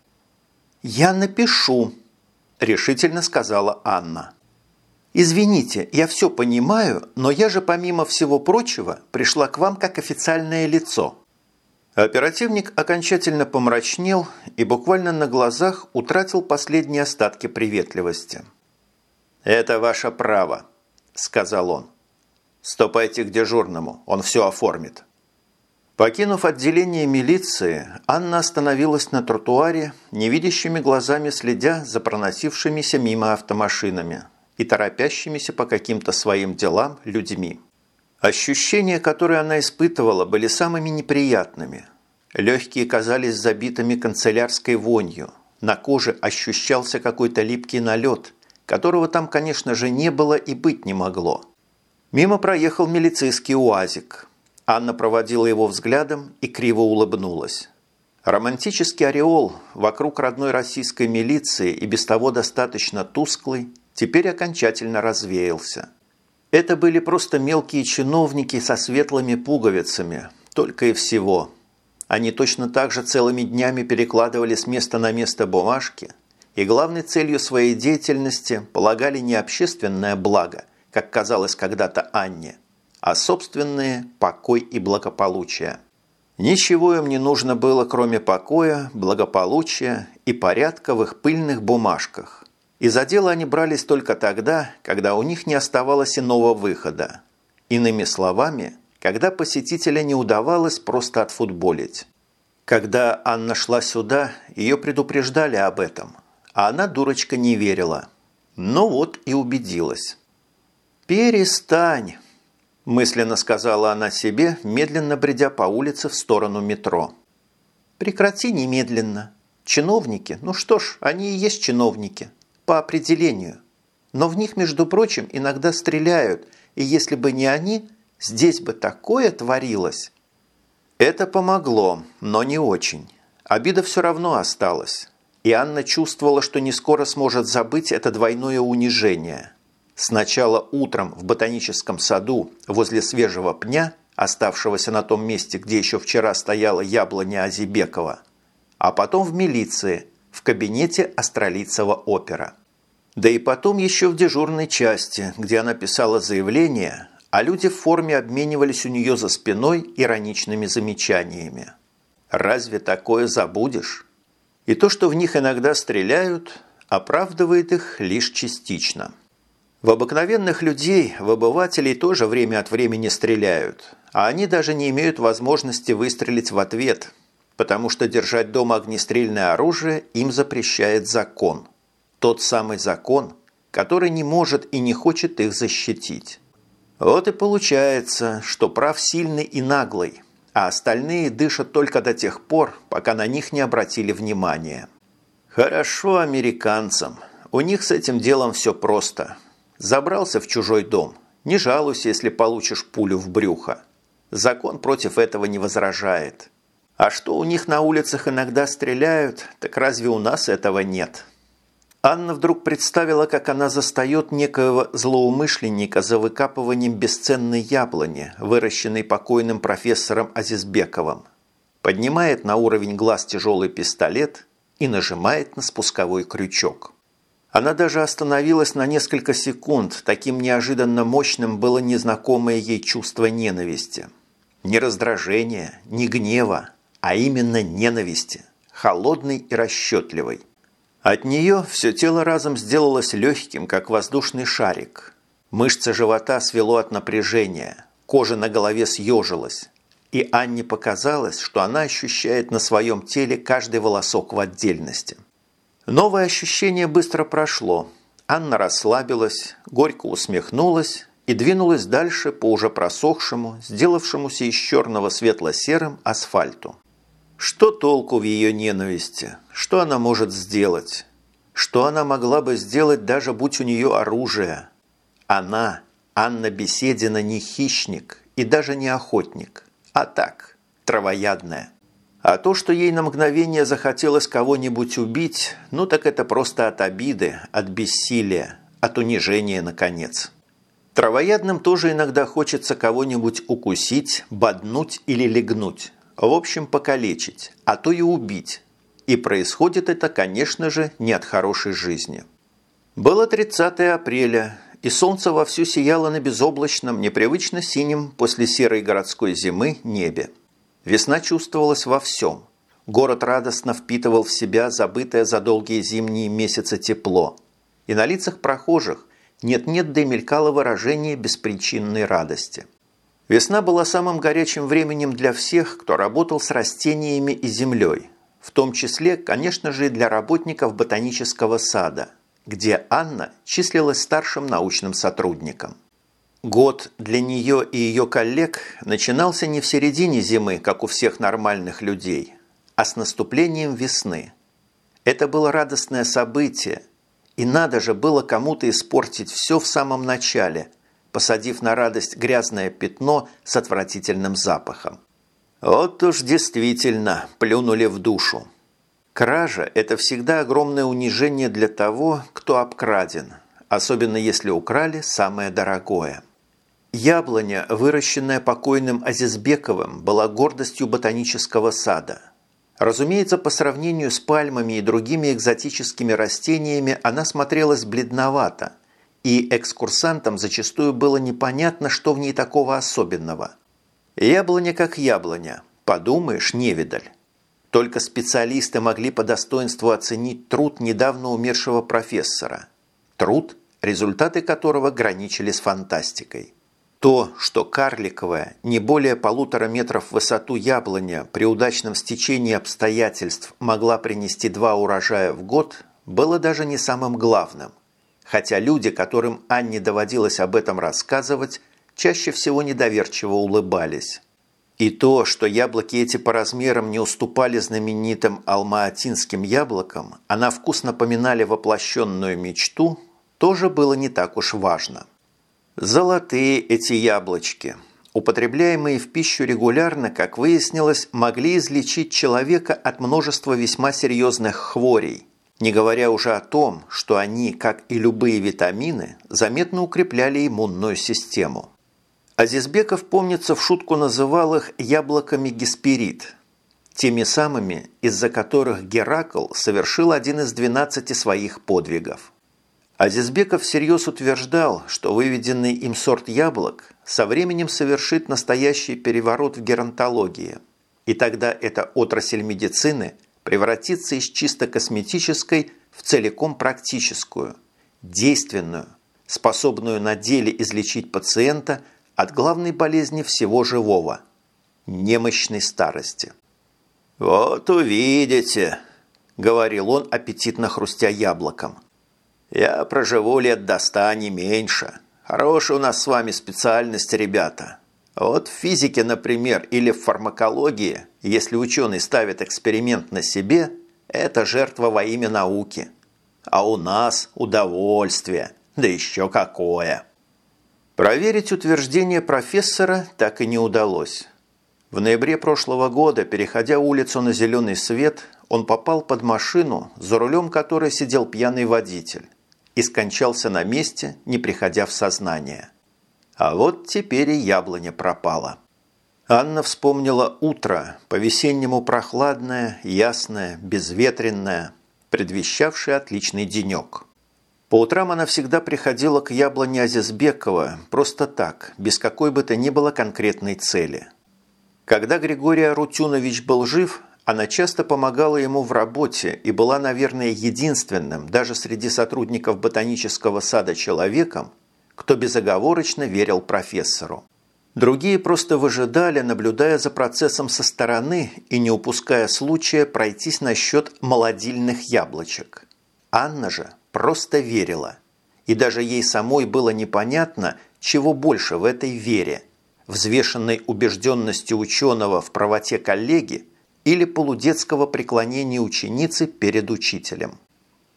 «Я напишу», – решительно сказала Анна. «Извините, я все понимаю, но я же, помимо всего прочего, пришла к вам как официальное лицо. Оперативник окончательно помрачнел и буквально на глазах утратил последние остатки приветливости. «Это ваше право», – сказал он. «Ступайте к дежурному, он все оформит». Покинув отделение милиции, Анна остановилась на тротуаре, невидящими глазами следя за проносившимися мимо автомашинами и торопящимися по каким-то своим делам людьми. Ощущения, которые она испытывала, были самыми неприятными. Легкие казались забитыми канцелярской вонью. На коже ощущался какой-то липкий налет, которого там, конечно же, не было и быть не могло. Мимо проехал милицейский уазик. Анна проводила его взглядом и криво улыбнулась. Романтический ореол вокруг родной российской милиции и без того достаточно тусклый, теперь окончательно развеялся. Это были просто мелкие чиновники со светлыми пуговицами, только и всего. Они точно так же целыми днями перекладывали с места на место бумажки и главной целью своей деятельности полагали не общественное благо, как казалось когда-то Анне, а собственные покой и благополучие. Ничего им не нужно было, кроме покоя, благополучия и порядка в их пыльных бумажках. И за дело они брались только тогда, когда у них не оставалось иного выхода. Иными словами, когда посетителя не удавалось просто отфутболить. Когда Анна шла сюда, ее предупреждали об этом, а она, дурочка, не верила. Ну вот и убедилась. «Перестань!» – мысленно сказала она себе, медленно бредя по улице в сторону метро. «Прекрати немедленно. Чиновники, ну что ж, они и есть чиновники по определению. Но в них, между прочим, иногда стреляют, и если бы не они, здесь бы такое творилось. Это помогло, но не очень. Обида все равно осталась. И Анна чувствовала, что не скоро сможет забыть это двойное унижение. Сначала утром в ботаническом саду возле свежего пня, оставшегося на том месте, где еще вчера стояла яблоня Азибекова, а потом в милиции, в кабинете Астролицева опера. Да и потом еще в дежурной части, где она писала заявление, а люди в форме обменивались у нее за спиной ироничными замечаниями. Разве такое забудешь? И то, что в них иногда стреляют, оправдывает их лишь частично. В обыкновенных людей, в обывателей тоже время от времени стреляют, а они даже не имеют возможности выстрелить в ответ, потому что держать дома огнестрельное оружие им запрещает закон. Тот самый закон, который не может и не хочет их защитить. Вот и получается, что прав сильный и наглый – а остальные дышат только до тех пор, пока на них не обратили внимания. Хорошо американцам. У них с этим делом все просто. Забрался в чужой дом. Не жалуйся, если получишь пулю в брюхо. Закон против этого не возражает. А что у них на улицах иногда стреляют, так разве у нас этого нет?» Анна вдруг представила, как она застает некоего злоумышленника за выкапыванием бесценной яблони, выращенной покойным профессором Азизбековым. Поднимает на уровень глаз тяжелый пистолет и нажимает на спусковой крючок. Она даже остановилась на несколько секунд, таким неожиданно мощным было незнакомое ей чувство ненависти. Не раздражения, не гнева, а именно ненависти, холодной и расчетливой. От нее все тело разом сделалось легким, как воздушный шарик. Мышцы живота свело от напряжения, кожа на голове съежилась. И Анне показалось, что она ощущает на своем теле каждый волосок в отдельности. Новое ощущение быстро прошло. Анна расслабилась, горько усмехнулась и двинулась дальше по уже просохшему, сделавшемуся из черного светло-серым асфальту. Что толку в ее ненависти? Что она может сделать? Что она могла бы сделать, даже будь у нее оружие? Она, Анна Беседина, не хищник и даже не охотник, а так, травоядная. А то, что ей на мгновение захотелось кого-нибудь убить, ну так это просто от обиды, от бессилия, от унижения, наконец. Травоядным тоже иногда хочется кого-нибудь укусить, боднуть или легнуть в общем, покалечить, а то и убить. И происходит это, конечно же, не от хорошей жизни. Было 30 апреля, и солнце вовсю сияло на безоблачном, непривычно синем после серой городской зимы небе. Весна чувствовалась во всем. Город радостно впитывал в себя забытое за долгие зимние месяцы тепло. И на лицах прохожих нет-нет да мелькало выражение беспричинной радости – Весна была самым горячим временем для всех, кто работал с растениями и землей, в том числе, конечно же, и для работников ботанического сада, где Анна числилась старшим научным сотрудником. Год для нее и ее коллег начинался не в середине зимы, как у всех нормальных людей, а с наступлением весны. Это было радостное событие, и надо же было кому-то испортить все в самом начале – посадив на радость грязное пятно с отвратительным запахом. Вот уж действительно плюнули в душу. Кража – это всегда огромное унижение для того, кто обкраден, особенно если украли самое дорогое. Яблоня, выращенная покойным Азизбековым, была гордостью ботанического сада. Разумеется, по сравнению с пальмами и другими экзотическими растениями она смотрелась бледновато – и экскурсантам зачастую было непонятно, что в ней такого особенного. Яблоня как яблоня, подумаешь, невидаль. Только специалисты могли по достоинству оценить труд недавно умершего профессора. Труд, результаты которого граничили с фантастикой. То, что карликовая, не более полутора метров в высоту яблоня при удачном стечении обстоятельств могла принести два урожая в год, было даже не самым главным хотя люди, которым Анне доводилось об этом рассказывать, чаще всего недоверчиво улыбались. И то, что яблоки эти по размерам не уступали знаменитым алмаатинским яблокам, а на вкус напоминали воплощенную мечту, тоже было не так уж важно. Золотые эти яблочки, употребляемые в пищу регулярно, как выяснилось, могли излечить человека от множества весьма серьезных хворей, Не говоря уже о том, что они, как и любые витамины, заметно укрепляли иммунную систему. Азизбеков, помнится, в шутку называл их «яблоками гесперид», теми самыми, из-за которых Геракл совершил один из 12 своих подвигов. Азизбеков всерьез утверждал, что выведенный им сорт яблок со временем совершит настоящий переворот в геронтологии, и тогда эта отрасль медицины превратится из чисто косметической в целиком практическую, действенную, способную на деле излечить пациента от главной болезни всего живого – немощной старости. «Вот увидите», – говорил он, аппетитно хрустя яблоком. «Я проживу лет до ста, не меньше. Хорошая у нас с вами специальность, ребята. Вот в физике, например, или в фармакологии, если ученый ставит эксперимент на себе, это жертва во имя науки. А у нас удовольствие, да еще какое!» Проверить утверждение профессора так и не удалось. В ноябре прошлого года, переходя улицу на зеленый свет, он попал под машину, за рулем которой сидел пьяный водитель, и скончался на месте, не приходя в сознание. А вот теперь и яблоня пропала. Анна вспомнила утро, по-весеннему прохладное, ясное, безветренное, предвещавшее отличный денек. По утрам она всегда приходила к яблоне Азизбекова просто так, без какой бы то ни было конкретной цели – когда Григорий Арутюнович был жив, она часто помогала ему в работе и была, наверное, единственным, даже среди сотрудников ботанического сада человеком, кто безоговорочно верил профессору. Другие просто выжидали, наблюдая за процессом со стороны и не упуская случая пройтись насчет молодильных яблочек. Анна же просто верила. И даже ей самой было непонятно, чего больше в этой вере – взвешенной убежденности ученого в правоте коллеги или полудетского преклонения ученицы перед учителем.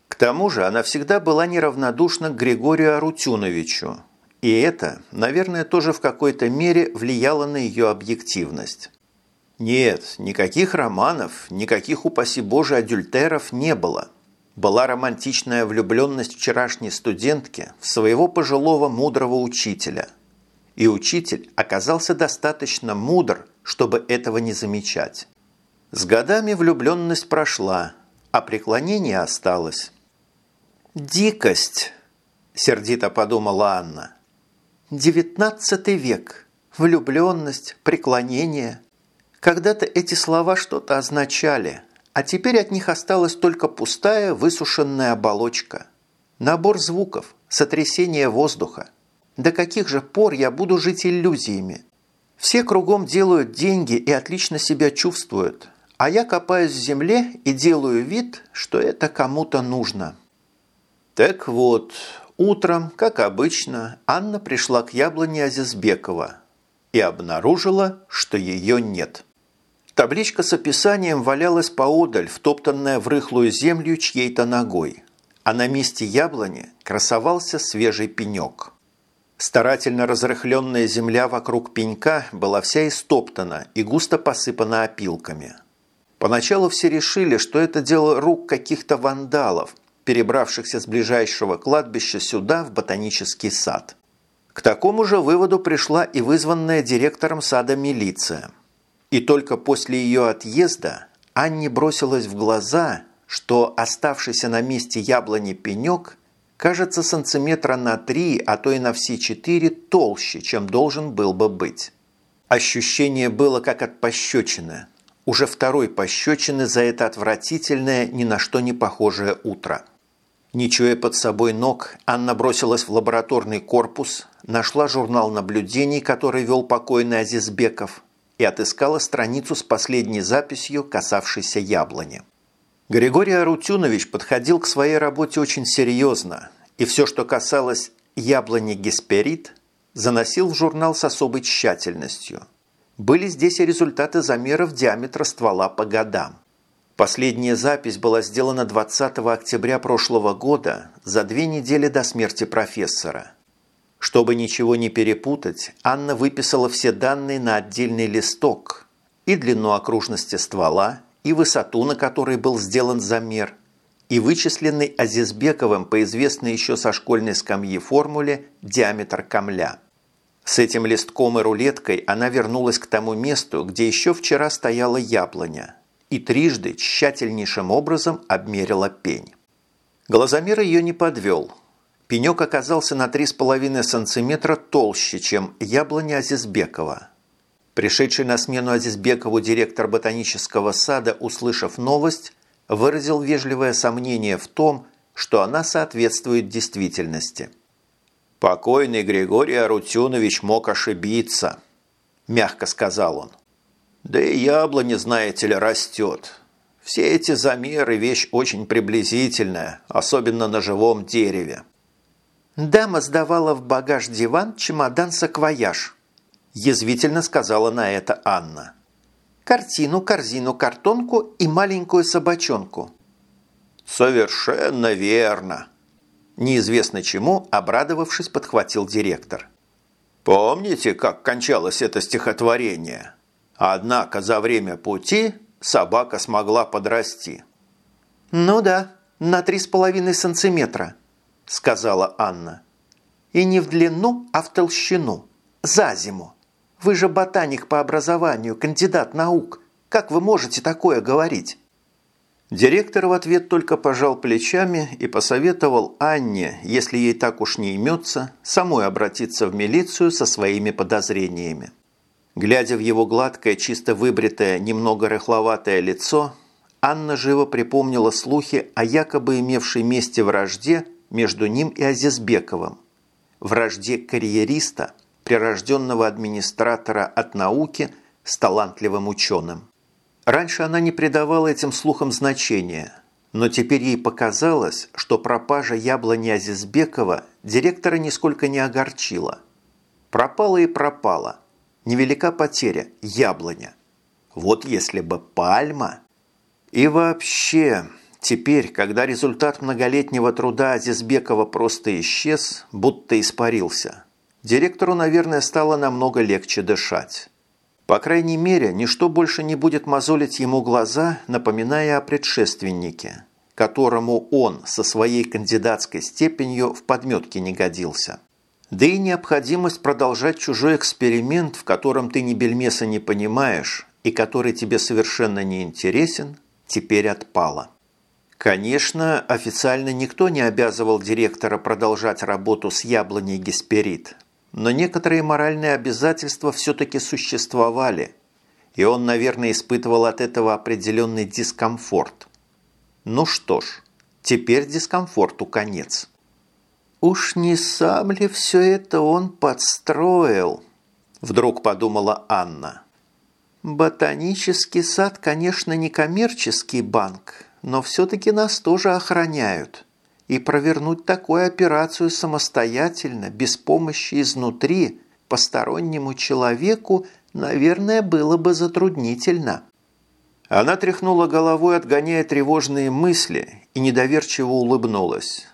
К тому же она всегда была неравнодушна к Григорию Арутюновичу, и это, наверное, тоже в какой-то мере влияло на ее объективность. Нет, никаких романов, никаких, упаси Боже, адюльтеров не было. Была романтичная влюбленность вчерашней студентки в своего пожилого мудрого учителя – и учитель оказался достаточно мудр, чтобы этого не замечать. С годами влюбленность прошла, а преклонение осталось. «Дикость!» – сердито подумала Анна. «Девятнадцатый век. Влюбленность, преклонение. Когда-то эти слова что-то означали, а теперь от них осталась только пустая высушенная оболочка. Набор звуков, сотрясение воздуха – до каких же пор я буду жить иллюзиями? Все кругом делают деньги и отлично себя чувствуют, а я копаюсь в земле и делаю вид, что это кому-то нужно. Так вот, утром, как обычно, Анна пришла к яблоне Азизбекова и обнаружила, что ее нет. Табличка с описанием валялась поодаль, втоптанная в рыхлую землю чьей-то ногой, а на месте яблони красовался свежий пенек. Старательно разрыхленная земля вокруг пенька была вся истоптана и густо посыпана опилками. Поначалу все решили, что это дело рук каких-то вандалов, перебравшихся с ближайшего кладбища сюда, в ботанический сад. К такому же выводу пришла и вызванная директором сада милиция. И только после ее отъезда Анне бросилось в глаза, что оставшийся на месте яблони пенек – кажется сантиметра на три, а то и на все четыре толще, чем должен был бы быть. Ощущение было как от пощечины. Уже второй пощечины за это отвратительное, ни на что не похожее утро. Не чуя под собой ног, Анна бросилась в лабораторный корпус, нашла журнал наблюдений, который вел покойный Азизбеков, и отыскала страницу с последней записью, касавшейся яблони. Григорий Арутюнович подходил к своей работе очень серьезно, и все, что касалось яблони Гесперид, заносил в журнал с особой тщательностью. Были здесь и результаты замеров диаметра ствола по годам. Последняя запись была сделана 20 октября прошлого года, за две недели до смерти профессора. Чтобы ничего не перепутать, Анна выписала все данные на отдельный листок и длину окружности ствола, и высоту, на которой был сделан замер, и вычисленный Азизбековым по известной еще со школьной скамьи формуле диаметр камля. С этим листком и рулеткой она вернулась к тому месту, где еще вчера стояла яблоня, и трижды тщательнейшим образом обмерила пень. Глазомер ее не подвел. Пенек оказался на 3,5 сантиметра толще, чем яблоня Азизбекова. Пришедший на смену Азизбекову директор ботанического сада, услышав новость, выразил вежливое сомнение в том, что она соответствует действительности. «Покойный Григорий Арутюнович мог ошибиться», – мягко сказал он. «Да и яблоня, знаете ли, растет. Все эти замеры – вещь очень приблизительная, особенно на живом дереве». «Дама сдавала в багаж диван чемодан-саквояж», – язвительно сказала на это Анна картину, корзину, картонку и маленькую собачонку. «Совершенно верно!» Неизвестно чему, обрадовавшись, подхватил директор. «Помните, как кончалось это стихотворение? Однако за время пути собака смогла подрасти». «Ну да, на три с половиной сантиметра», – сказала Анна. «И не в длину, а в толщину. За зиму». Вы же ботаник по образованию, кандидат наук. Как вы можете такое говорить?» Директор в ответ только пожал плечами и посоветовал Анне, если ей так уж не имется, самой обратиться в милицию со своими подозрениями. Глядя в его гладкое, чисто выбритое, немного рыхловатое лицо, Анна живо припомнила слухи о якобы имевшей месте вражде между ним и Азизбековым. Вражде карьериста, прирожденного администратора от науки с талантливым ученым. Раньше она не придавала этим слухам значения, но теперь ей показалось, что пропажа яблони Азизбекова директора нисколько не огорчила. Пропала и пропала. Невелика потеря – яблоня. Вот если бы пальма... И вообще, теперь, когда результат многолетнего труда Азизбекова просто исчез, будто испарился – Директору, наверное, стало намного легче дышать. По крайней мере, ничто больше не будет мозолить ему глаза, напоминая о предшественнике, которому он со своей кандидатской степенью в подметке не годился. Да и необходимость продолжать чужой эксперимент, в котором ты ни бельмеса не понимаешь и который тебе совершенно не интересен, теперь отпала. Конечно, официально никто не обязывал директора продолжать работу с яблоней Гесперид – но некоторые моральные обязательства все-таки существовали, и он, наверное, испытывал от этого определенный дискомфорт. Ну что ж, теперь дискомфорту конец. «Уж не сам ли все это он подстроил?» – вдруг подумала Анна. «Ботанический сад, конечно, не коммерческий банк, но все-таки нас тоже охраняют и провернуть такую операцию самостоятельно, без помощи изнутри, постороннему человеку, наверное, было бы затруднительно. Она тряхнула головой, отгоняя тревожные мысли, и недоверчиво улыбнулась.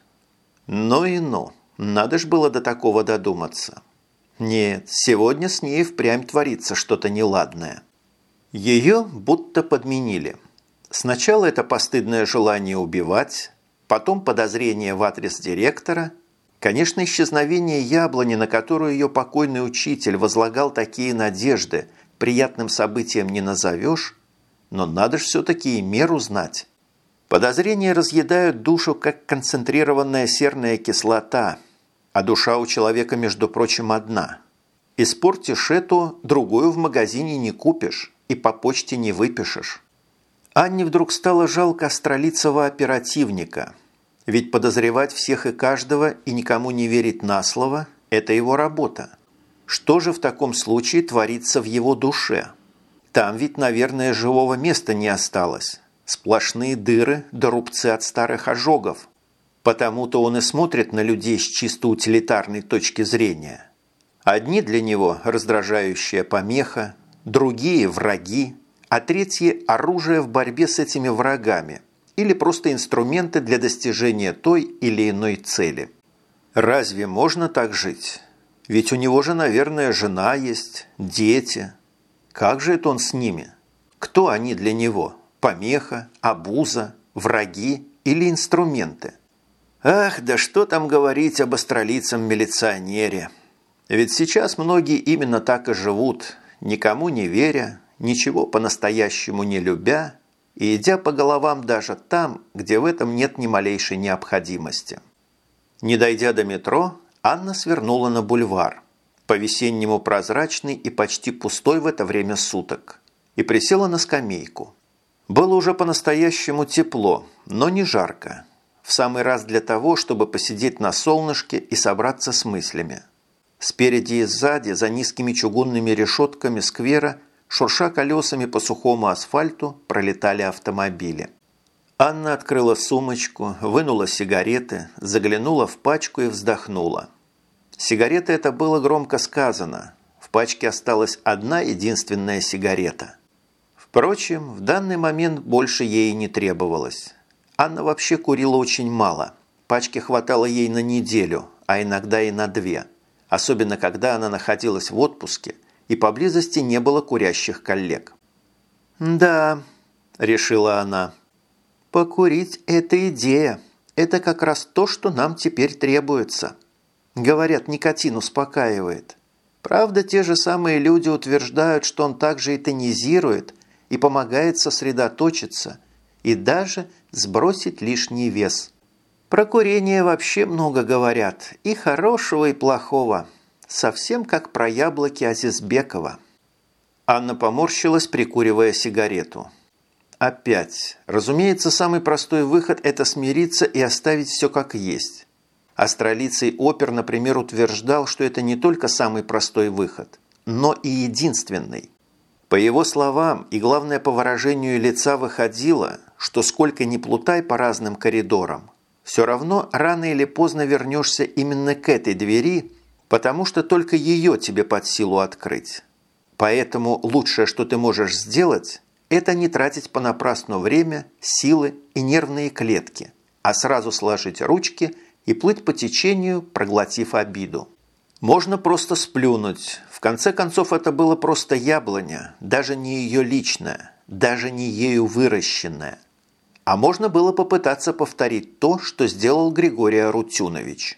Ну и ну, надо ж было до такого додуматься. Нет, сегодня с ней впрямь творится что-то неладное. Ее будто подменили. Сначала это постыдное желание убивать, потом подозрение в адрес директора, конечно, исчезновение яблони, на которую ее покойный учитель возлагал такие надежды, приятным событием не назовешь, но надо же все-таки и меру знать. Подозрения разъедают душу, как концентрированная серная кислота, а душа у человека, между прочим, одна. Испортишь эту, другую в магазине не купишь и по почте не выпишешь. Анне вдруг стало жалко астролицего оперативника. Ведь подозревать всех и каждого и никому не верить на слово – это его работа. Что же в таком случае творится в его душе? Там ведь, наверное, живого места не осталось. Сплошные дыры да рубцы от старых ожогов. Потому-то он и смотрит на людей с чисто утилитарной точки зрения. Одни для него – раздражающая помеха, другие – враги, а третьи – оружие в борьбе с этими врагами или просто инструменты для достижения той или иной цели. Разве можно так жить? Ведь у него же, наверное, жена есть, дети. Как же это он с ними? Кто они для него? Помеха, обуза, враги или инструменты. Ах, да что там говорить об астролицем-милиционере. Ведь сейчас многие именно так и живут, никому не веря, ничего по-настоящему не любя и идя по головам даже там, где в этом нет ни малейшей необходимости. Не дойдя до метро, Анна свернула на бульвар, по-весеннему прозрачный и почти пустой в это время суток, и присела на скамейку. Было уже по-настоящему тепло, но не жарко. В самый раз для того, чтобы посидеть на солнышке и собраться с мыслями. Спереди и сзади, за низкими чугунными решетками сквера, шурша колесами по сухому асфальту, пролетали автомобили. Анна открыла сумочку, вынула сигареты, заглянула в пачку и вздохнула. Сигарета это было громко сказано. В пачке осталась одна единственная сигарета. Впрочем, в данный момент больше ей не требовалось. Анна вообще курила очень мало. Пачки хватало ей на неделю, а иногда и на две – особенно когда она находилась в отпуске и поблизости не было курящих коллег. «Да», – решила она, – «покурить – это идея. Это как раз то, что нам теперь требуется. Говорят, никотин успокаивает. Правда, те же самые люди утверждают, что он также и тонизирует, и помогает сосредоточиться, и даже сбросить лишний вес». Про курение вообще много говорят, и хорошего, и плохого. Совсем как про яблоки Азизбекова. Анна поморщилась, прикуривая сигарету. Опять. Разумеется, самый простой выход – это смириться и оставить все как есть. Астролицей опер, например, утверждал, что это не только самый простой выход, но и единственный. По его словам, и главное по выражению лица выходило, что сколько ни плутай по разным коридорам, все равно рано или поздно вернешься именно к этой двери, потому что только ее тебе под силу открыть. Поэтому лучшее, что ты можешь сделать, это не тратить понапрасну время, силы и нервные клетки, а сразу сложить ручки и плыть по течению, проглотив обиду. Можно просто сплюнуть. В конце концов, это было просто яблоня, даже не ее личное, даже не ею выращенное. А можно было попытаться повторить то, что сделал Григорий Арутюнович.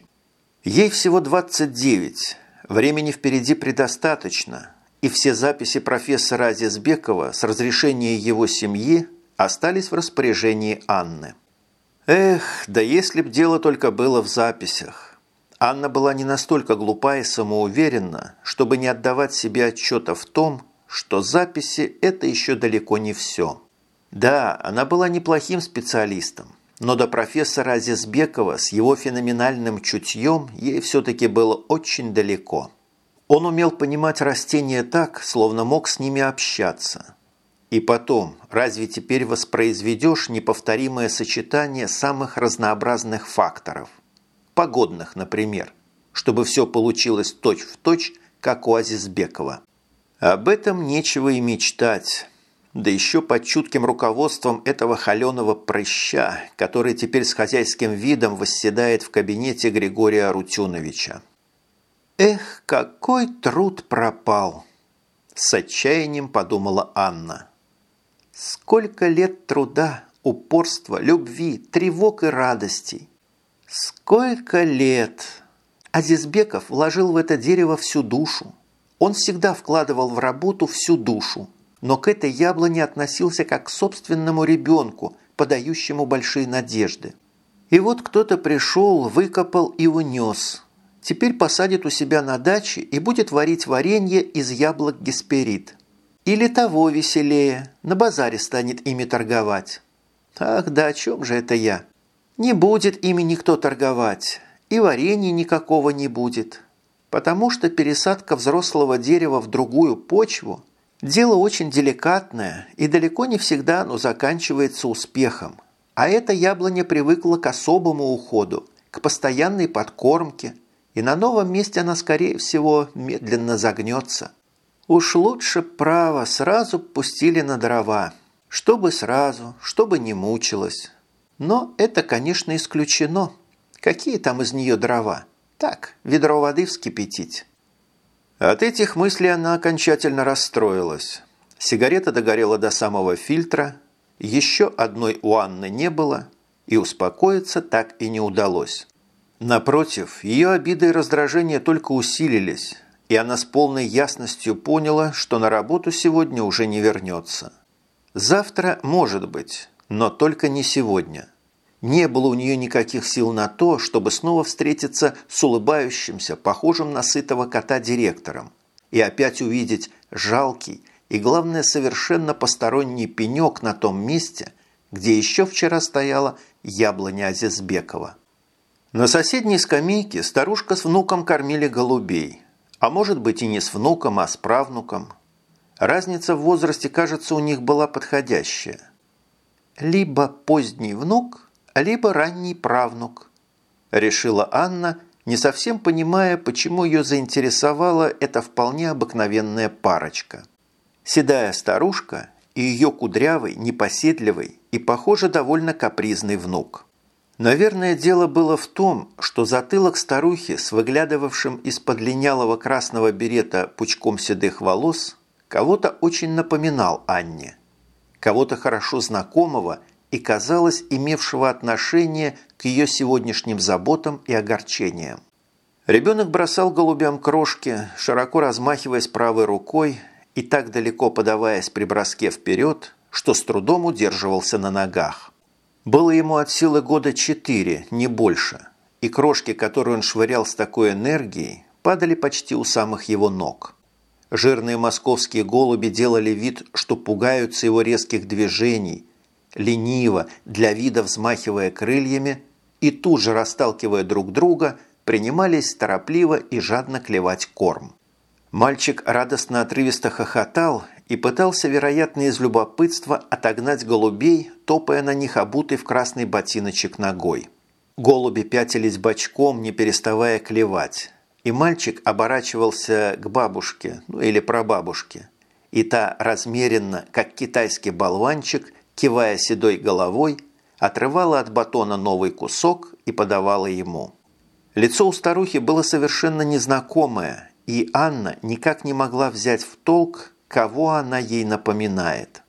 Ей всего 29, времени впереди предостаточно, и все записи профессора Азизбекова с разрешения его семьи остались в распоряжении Анны. Эх, да если б дело только было в записях. Анна была не настолько глупа и самоуверенна, чтобы не отдавать себе отчета в том, что записи – это еще далеко не все. Да, она была неплохим специалистом, но до профессора Азизбекова с его феноменальным чутьем ей все-таки было очень далеко. Он умел понимать растения так, словно мог с ними общаться. И потом, разве теперь воспроизведешь неповторимое сочетание самых разнообразных факторов? Погодных, например, чтобы все получилось точь-в-точь, точь, как у Азизбекова. Об этом нечего и мечтать да еще под чутким руководством этого холеного прыща, который теперь с хозяйским видом восседает в кабинете Григория Рутюновича. «Эх, какой труд пропал!» С отчаянием подумала Анна. «Сколько лет труда, упорства, любви, тревог и радостей! Сколько лет!» Азизбеков вложил в это дерево всю душу. Он всегда вкладывал в работу всю душу, но к этой яблоне относился как к собственному ребенку, подающему большие надежды. И вот кто-то пришел, выкопал и унес. Теперь посадит у себя на даче и будет варить варенье из яблок гесперид. Или того веселее, на базаре станет ими торговать. Ах, да о чем же это я? Не будет ими никто торговать, и варенья никакого не будет, потому что пересадка взрослого дерева в другую почву Дело очень деликатное, и далеко не всегда оно заканчивается успехом. А эта яблоня привыкла к особому уходу, к постоянной подкормке, и на новом месте она, скорее всего, медленно загнется. Уж лучше право сразу пустили на дрова, чтобы сразу, чтобы не мучилась. Но это, конечно, исключено. Какие там из нее дрова? Так, ведро воды вскипятить. От этих мыслей она окончательно расстроилась. Сигарета догорела до самого фильтра, еще одной у Анны не было, и успокоиться так и не удалось. Напротив, ее обиды и раздражения только усилились, и она с полной ясностью поняла, что на работу сегодня уже не вернется. Завтра может быть, но только не сегодня. Не было у нее никаких сил на то, чтобы снова встретиться с улыбающимся, похожим на сытого кота директором, и опять увидеть жалкий и, главное, совершенно посторонний пенек на том месте, где еще вчера стояла яблоня Азизбекова. На соседней скамейке старушка с внуком кормили голубей. А может быть и не с внуком, а с правнуком. Разница в возрасте, кажется, у них была подходящая. Либо поздний внук, либо ранний правнук, решила Анна, не совсем понимая, почему ее заинтересовала эта вполне обыкновенная парочка. Седая старушка и ее кудрявый, непоседливый и, похоже, довольно капризный внук – Наверное, дело было в том, что затылок старухи с выглядывавшим из-под линялого красного берета пучком седых волос кого-то очень напоминал Анне. Кого-то хорошо знакомого и, казалось, имевшего отношение к ее сегодняшним заботам и огорчениям. Ребенок бросал голубям крошки, широко размахиваясь правой рукой и так далеко подаваясь при броске вперед, что с трудом удерживался на ногах. Было ему от силы года четыре, не больше, и крошки, которые он швырял с такой энергией, падали почти у самых его ног. Жирные московские голуби делали вид, что пугаются его резких движений, лениво, для вида взмахивая крыльями, и тут же, расталкивая друг друга, принимались торопливо и жадно клевать корм. Мальчик радостно отрывисто хохотал и пытался, вероятно, из любопытства отогнать голубей, топая на них обутый в красный ботиночек ногой. Голуби пятились бочком, не переставая клевать, и мальчик оборачивался к бабушке, ну или прабабушке, и та размеренно, как китайский болванчик, кивая седой головой, отрывала от батона новый кусок и подавала ему. Лицо у старухи было совершенно незнакомое, и Анна никак не могла взять в толк, кого она ей напоминает.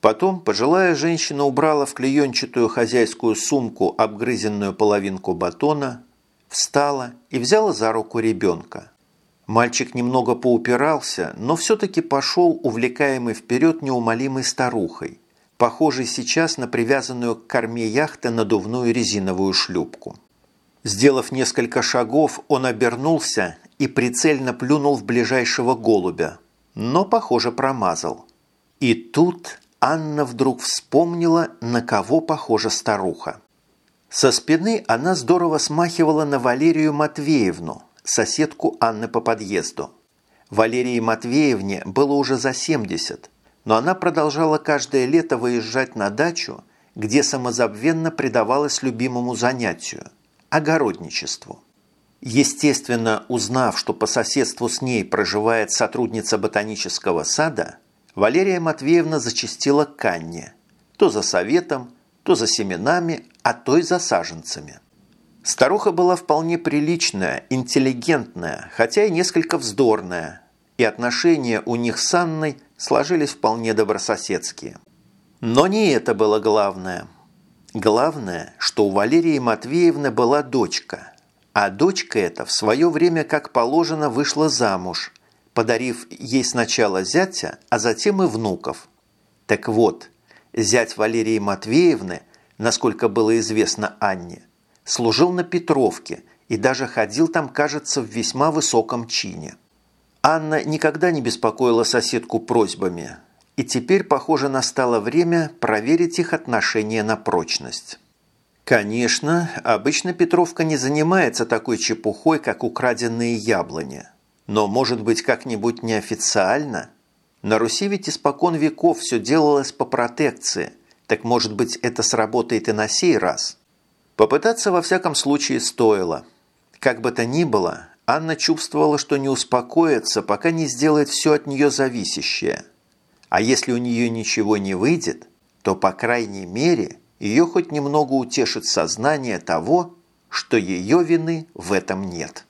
Потом пожилая женщина убрала в клеенчатую хозяйскую сумку обгрызенную половинку батона, встала и взяла за руку ребенка. Мальчик немного поупирался, но все-таки пошел, увлекаемый вперед неумолимой старухой, похожей сейчас на привязанную к корме яхты надувную резиновую шлюпку. Сделав несколько шагов, он обернулся и прицельно плюнул в ближайшего голубя, но, похоже, промазал. И тут Анна вдруг вспомнила, на кого похожа старуха. Со спины она здорово смахивала на Валерию Матвеевну, соседку Анны по подъезду. Валерии Матвеевне было уже за 70, но она продолжала каждое лето выезжать на дачу, где самозабвенно предавалась любимому занятию – огородничеству. Естественно, узнав, что по соседству с ней проживает сотрудница ботанического сада, Валерия Матвеевна зачастила к Анне. То за советом, то за семенами, а то и за саженцами. Старуха была вполне приличная, интеллигентная, хотя и несколько вздорная, и отношения у них с Анной сложились вполне добрососедские. Но не это было главное. Главное, что у Валерии Матвеевны была дочка – а дочка эта в свое время, как положено, вышла замуж, подарив ей сначала зятя, а затем и внуков. Так вот, зять Валерии Матвеевны, насколько было известно Анне, служил на Петровке и даже ходил там, кажется, в весьма высоком чине. Анна никогда не беспокоила соседку просьбами, и теперь, похоже, настало время проверить их отношения на прочность. Конечно, обычно Петровка не занимается такой чепухой, как украденные яблони. Но, может быть, как-нибудь неофициально? На Руси ведь испокон веков все делалось по протекции. Так, может быть, это сработает и на сей раз? Попытаться, во всяком случае, стоило. Как бы то ни было, Анна чувствовала, что не успокоится, пока не сделает все от нее зависящее. А если у нее ничего не выйдет, то, по крайней мере, ее хоть немного утешит сознание того, что ее вины в этом нет.